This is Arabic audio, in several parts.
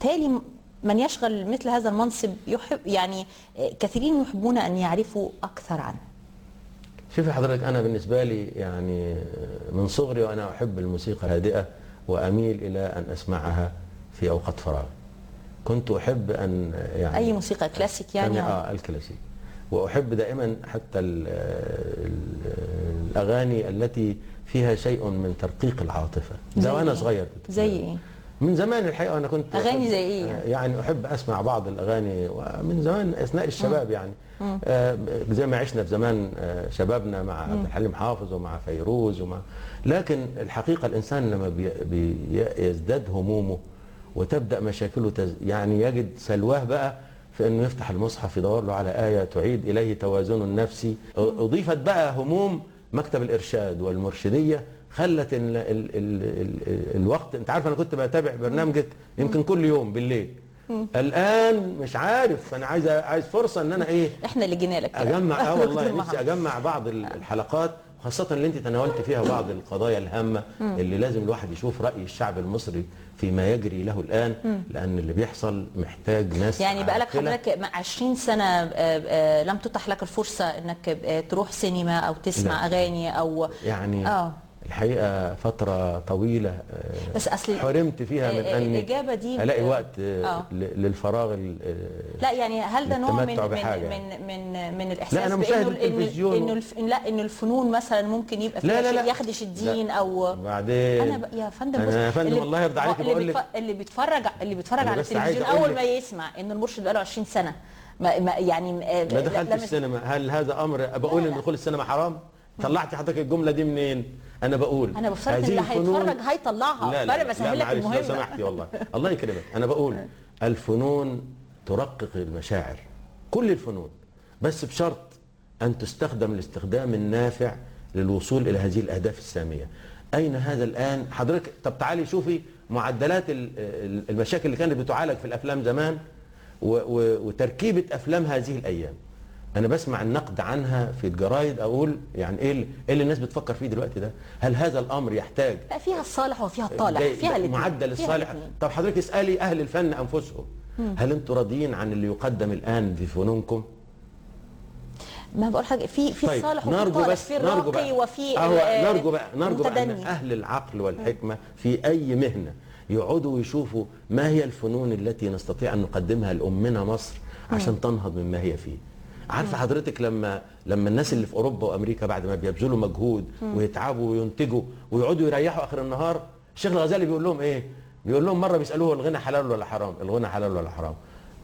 تالي من يشغل مثل هذا المنصب يحب يعني كثيرين يحبون أن يعرفوا أكثر عنه. شوفي حضرتك أنا بالنسبة لي يعني من صغري وأنا أحب الموسيقى الهادئة وأميل إلى أن أسمعها في أوقات فراغ كنت أحب أن يعني أي موسيقى؟ كلاسيك يعني؟ آه الكلاسيك. وأحب دائما حتى ال ال الأغاني التي فيها شيء من ترقيق العاطفة. ده وأنا صغير كنت زي إيه؟ من زمان الحقيقة أنا كنت أغاني زي إيه يعني؟ أحب أسمع بعض الأغاني من زمان أثناء الشباب يعني. آه زي ما عشنا في زمان آه شبابنا مع عبد الحليم حافظ ومع فيروز ومع لكن الحقيقة الإنسان لما بي بيزداد همومه وتبدأ مشاكله تز يعني يجد سلواه بقى في إنه يفتح المصحف يدور له على آية تعيد إليه توازنه النفسي أضيفت بقى هموم مكتب الإرشاد والمرشدية خلت ال ال ال ال الوقت. انت عارف أنا كنت بتابع برنامجك يمكن كل يوم بالليل. الآن مش عارف أنا عايز عايز فرصة إن أنا إيه؟ إحنا اللي جينا لك أجمع آه والله. نفسي أجمع بعض الحلقات خاصة اللي أنت تناولت فيها بعض القضايا الهامة اللي لازم الواحد يشوف رأي الشعب المصري فيما يجري له الآن لأن اللي بيحصل محتاج ناس يعني بقى لك حضرتك 20 سنة لم تتح لك الفرصة إنك تروح سينما أو تسمع لا. أغاني أو يعني آه. الحقيقة فترة طويلة بس أصل حرمت فيها من أني الإجابة دي ألاقي وقت آه. للفراغ لا يعني هل ده نوع من من, من من من الإحساس لا أنا بإنه التلفزيون إنه الف... لا انه الفنون مثلا ممكن يبقى لا لا لا. يخدش الدين لا. أو بعدين أنا ب... يا فندم أنا يا فندم الله يرضى عليك بقول لك. اللي بيتفرج اللي بيتفرج على التلفزيون أول ما يسمع إن المرشد بقاله 20 سنة ما, ما يعني ما دخلت السينما. هل هذا أمر بقول إن دخول السينما حرام؟ طلعتي حضرتك الجملة دي منين؟ أنا بقول أنا بفترض اللي هيتفرج هيطلعها. لا لا فانا بسهل لك المهمه لو سمحتي والله. الله يكرمك. أنا بقول الفنون ترقق المشاعر كل الفنون بس بشرط أن تستخدم الاستخدام النافع للوصول إلى هذه الأهداف السامية. أين هذا الآن؟ حضرتك طب تعالي شوفي معدلات المشاكل اللي كانت بتعالج في الأفلام زمان وتركيبة أفلام هذه الأيام. أنا بسمع النقد عنها في الجرايد أقول يعني إيه اللي الناس بتفكر فيه دلوقتي ده؟ هل هذا الأمر يحتاج؟ لا فيها الصالح وفيها الطالح فيها الاثنين معدل الصالح. طب حضرتك اسألي أهل الفن أنفسهم. هل أنتم راضيين عن اللي يقدم الآن في فنونكم؟ ما بقول حاجة في في طيب الصالح الطالح بس في الراقي وفي أهو نرجو بقى نرجو بقى إن أهل العقل والحكمة في أي مهنة يقعدوا ويشوفوا ما هي الفنون التي نستطيع أن نقدمها لأمنا مصر عشان. تنهض مما هي فيه. عارفة حضرتك لما لما الناس اللي في أوروبا وأمريكا بعد ما بيبذلوا مجهود ويتعبوا وينتجوا ويقعدوا يريحوا آخر النهار الشيخ الغزالي بيقول لهم إيه؟ بيقول لهم مرة بيسألوه الغنى حلال ولا حرام؟ الغنى حلال ولا حرام؟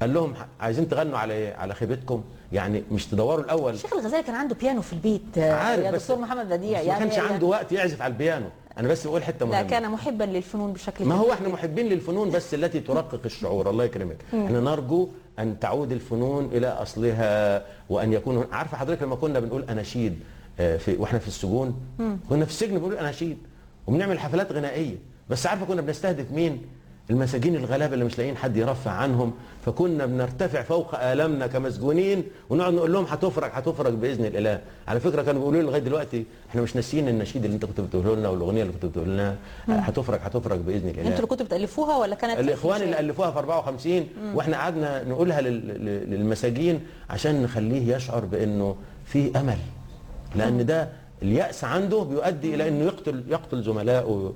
قال لهم عايزين تغنوا على إيه؟ على خيبتكم. يعني مش تدوروا الأول. الشيخ الغزالي كان عنده بيانو في البيت عارف يا دكتور محمد بديع يعني ما كانش عنده وقت يعزف على البيانو. أنا بس بقول حتة مهمة. لا كان محبا للفنون بشكل ما هو إحنا محبين للفنون بس التي ترقق الشعور الله يكرمك. إحنا نرجو أن تعود الفنون إلى أصلها وأن يكون عارفة حضرتك لما كنا بنقول اناشيد في وإحنا في السجون؟ كنا في السجن بنقول اناشيد وبنعمل حفلات غنائية. بس عارفة كنا بنستهدف مين؟ المساجين الغلابة اللي مش لاقيين حد يرفع عنهم فكنا بنرتفع فوق آلامنا كمسجونين ونقعد نقول لهم هتفرج هتفرج بإذن الإله. على فكرة كانوا بيقولوا لي لغاية دلوقتي إحنا مش ناسيين النشيد اللي انت كنت بتقوله لنا والأغنية اللي كنت بتقول لنا. هتفرج هتفرج بإذن الإله. أنتوا اللي كنتوا بتألفوها ولا كانت الإخوان اللي ألفوها في 54 مم. وإحنا قعدنا نقولها للمساجين عشان نخليه يشعر بإنه في أمل. لأن ده اليأس عنده بيؤدي إلى أنه يقتل يقتل زملائه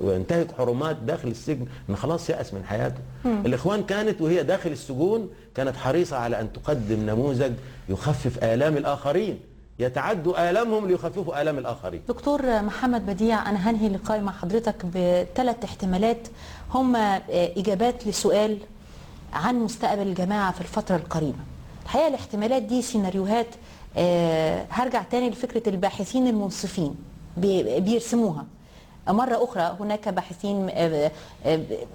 وينتهك حرمات داخل السجن أنه خلاص يأس من حياته. مم. الإخوان كانت وهي داخل السجون كانت حريصة على أن تقدم نموذج يخفف آلام الآخرين. يتعدوا آلامهم ليخففوا آلام الآخرين. دكتور محمد بديع أنا هنهي اللقاء مع حضرتك بثلاث احتمالات. هم إجابات لسؤال عن مستقبل الجماعة في الفترة القريبة. الحقيقة الاحتمالات دي سيناريوهات هرجع تاني لفكرة الباحثين المنصفين. بيرسموها. مرة أخرى هناك باحثين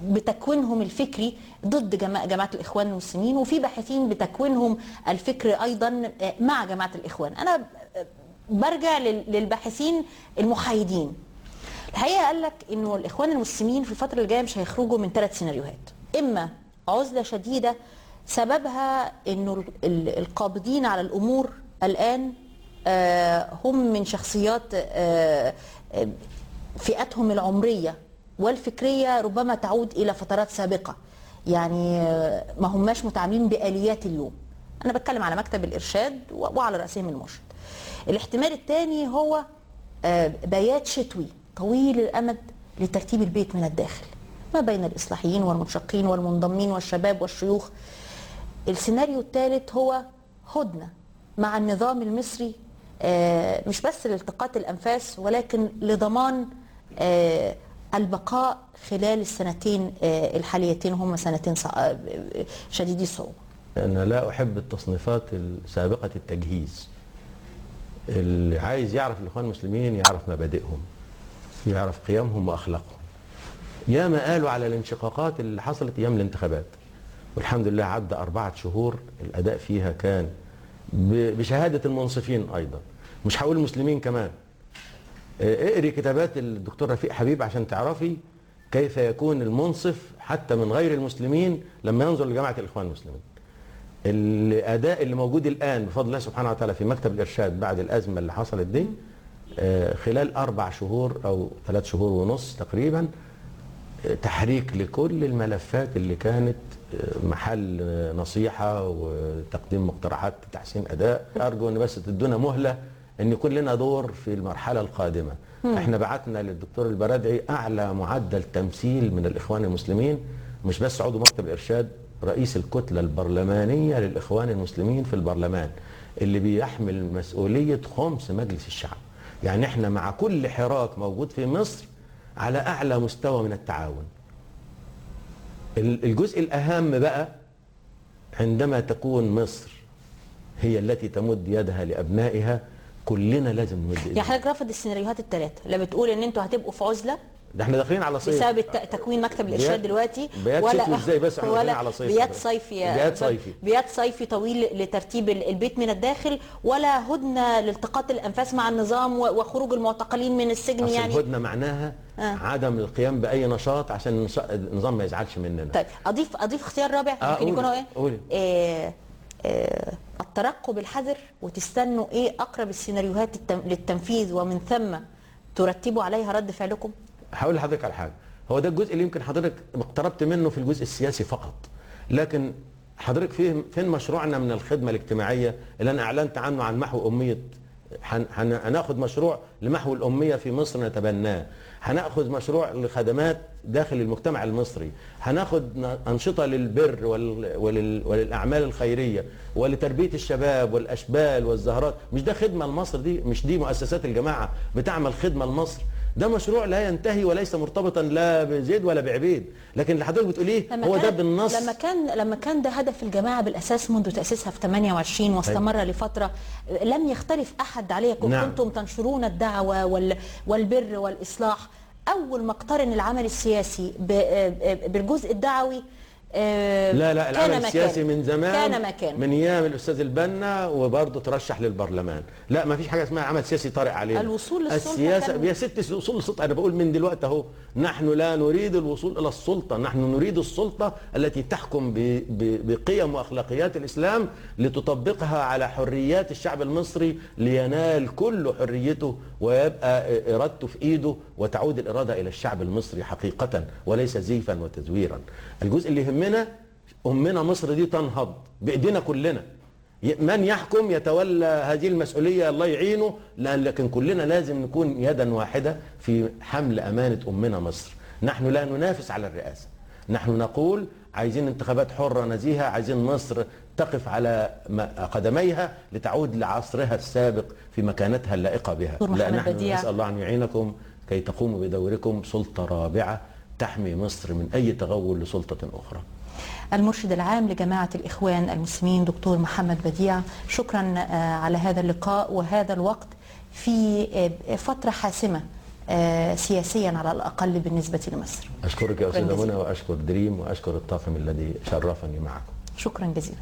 بتكوينهم الفكري ضد جماعة الإخوان المسلمين وفي باحثين بتكوينهم الفكري أيضا مع جماعة الإخوان. أنا برجع للباحثين المحايدين. الحقيقة قال لك إنه الإخوان المسلمين في الفترة الجاية مش هيخرجوا من ثلاث سيناريوهات. إما عزلة شديدة سببها إنه القابضين على الأمور الآن هم من شخصيات فئتهم العمرية والفكرية ربما تعود إلى فترات سابقة. يعني آه، ما هماش متعاملين بآليات اليوم أنا بتكلم على مكتب الإرشاد و- وعلى رأسهم المرشد. الاحتمال الثاني هو آه، بيات شتوي طويل الأمد لترتيب البيت من الداخل. ما بين الإصلاحيين والمنشقين والمنضمين والشباب والشيوخ. السيناريو الثالث هو هدنة. مع النظام المصري آه، مش بس لالتقاط الأنفاس ولكن لضمان آه، البقاء خلال السنتين آه، الحاليتين هم سنتين شديدي الصعوبة. أنا لا أحب التصنيفات سابقة التجهيز. اللي عايز يعرف الإخوان المسلمين يعرف مبادئهم يعرف قيمهم وأخلاقهم. ياما قالوا على الانشقاقات اللي حصلت أيام الانتخابات. والحمد لله عدى أربعة شهور الأداء فيها كان بشهادة المنصفين أيضا. مش هقول المسلمين كمان. آه، اقري كتابات الدكتور رفيق حبيب عشان تعرفي كيف يكون المنصف حتى من غير المسلمين لما ينظر لجماعة الإخوان المسلمين. الأداء اللي موجود الآن بفضل الله سبحانه وتعالى في مكتب الإرشاد بعد الأزمة اللي حصلت دي آه، خلال أربع شهور أو ثلاث شهور ونص تقريبا تحريك لكل الملفات اللي كانت آه، محل آه، نصيحة وتقديم مقترحات تحسين أداء. أرجو إن بس تدونا مهلة إن يكون لنا دور في المرحلة القادمة. إحنا بعتنا للدكتور البرادعي أعلى معدل تمثيل من الإخوان المسلمين. مش بس عضو مكتب الارشاد رئيس الكتلة البرلمانية للإخوان المسلمين في البرلمان اللي بيحمل مسؤولية خمس مجلس الشعب. يعني إحنا مع كل حراك موجود في مصر على أعلى مستوى من التعاون. ال- الجزء الأهم بقى عندما تكون مصر هي التي تمد يدها لأبنائها كلنا لازم نمد يعني ايدنا حضرتك رافض السيناريوهات الثلاثه لا بتقول إن أنتوا هتبقوا في عزلة ده إحنا داخلين على صيف بسبب تكوين مكتب الإرشاد دلوقتي بيات شتوي إزاي بس إحنا داخلين ولا على صيف بيات. صيفي يا بيات. صيفي. بيات صيفي طويل لترتيب ال- البيت من الداخل ولا هدنة لالتقاط الأنفاس مع النظام وخروج المعتقلين من السجن يعني الهدنة معناها آه. عدم القيام بأي نشاط عشان النظام ما يزعلش مننا طيب اضيف أضيف اختيار رابع آه، ممكن يكون هو إيه؟ قولي. آه، آه، الترقب الحذر وتستنوا إيه أقرب السيناريوهات للتنفيذ ومن ثم ترتبوا عليها رد فعلكم؟ هقول لحضرتك على حاجة. هو ده الجزء اللي يمكن حضرتك اقتربت منه في الجزء السياسي فقط. لكن حضرتك فين فين مشروعنا من الخدمة الاجتماعية اللي أنا أعلنت عنه عن محو أمية؟ هن- هن- هناخد مشروع لمحو الأمية في مصر نتبناه. هناخذ مشروع لخدمات داخل المجتمع المصري. هناخد أنشطة للبر وللأعمال الخيرية ولتربية الشباب والأشبال والزهرات. مش ده خدمة لمصر دي؟ مش دي مؤسسات الجماعة بتعمل خدمة لمصر؟ ده مشروع لا ينتهي وليس مرتبطا لا بزيد ولا بعبيد. لكن اللي حضرتك بتقوليه هو ده بالنص. لما كان لما كان ده هدف الجماعة بالأساس منذ تأسيسها في 28 واستمر لفترة لم يختلف أحد عليه كنتم نعم. كنتم تنشرون الدعوة وال والبر والإصلاح. أول ما اقترن العمل السياسي ب- بالجزء الدعوي آه، لا لا كان العمل السياسي. من زمان كان ما كان من أيام الأستاذ البنا وبرضه ترشح للبرلمان لا ما فيش حاجة اسمها عمل سياسي طارئ علينا الوصول للسلطة السياسة كان- يا ست الوصول للسلطة أنا بقول من دلوقتي أهو نحن لا نريد الوصول إلى السلطة نحن نريد السلطة التي تحكم ب- ب- بقيم وأخلاقيات الإسلام لتطبقها على حريات الشعب المصري لينال كل حريته ويبقى إرادته في إيده وتعود الإرادة إلى الشعب المصري حقيقة وليس زيفا وتزويرا. الجزء اللي يهمنا أمنا مصر دي تنهض بإيدينا كلنا. من يحكم يتولى هذه المسؤولية الله يعينه لأن لكن كلنا لازم نكون يدا واحدة في حمل أمانة أمنا مصر. نحن لا ننافس على الرئاسة. نحن نقول عايزين انتخابات حرة نزيهة عايزين مصر تقف على قدميها لتعود لعصرها السابق في مكانتها اللائقة بها. لا محمد نحن بديع. نسأل الله أن يعينكم كي تقوموا بدوركم سلطة رابعة تحمي مصر من أي تغول لسلطة أخرى. المرشد العام لجماعة الإخوان المسلمين دكتور محمد بديع شكرا آه، على هذا اللقاء وهذا الوقت في آه، فترة حاسمة آه، سياسيا على الأقل بالنسبة لمصر. أشكرك يا جزيلاً. منى وأشكر دريم وأشكر الطاقم الذي شرفني معكم. شكرا جزيلا.